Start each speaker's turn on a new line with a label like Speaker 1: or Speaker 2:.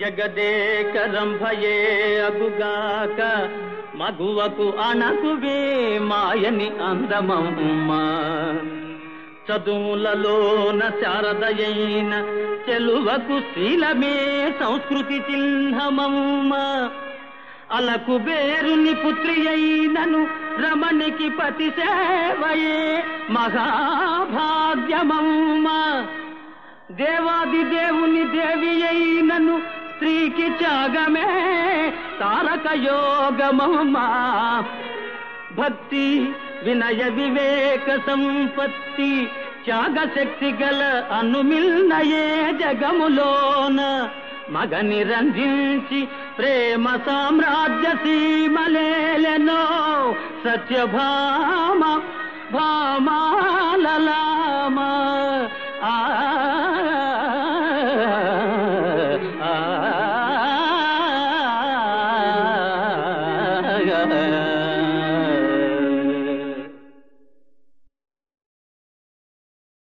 Speaker 1: జగదేకరంభయే అగుగాక మగువకు అణకువే మాయని అందమమ్మ. చదువులలోన శారదయైన చెలువకు శీలమే సంస్కృతి చిహ్నమమ్మ. అలకు బేరుని పుత్రి అయినను రమణికి పతి సేవయే మహాభాగ్యమమ్మ. దేవాది దేవుని దేవి అయినను స్త్రీకి తారక యోగమమ్మా భక్తి వినయ వివేక సంపత్తి త్యాగ శక్తి గల అనుమిల్నయే జగములోన. మగ నిరంజించి ప్రేమ సామ్రాజ్య సీమలేలెనో. సత్యభామ భామాలలామ ఆ Hare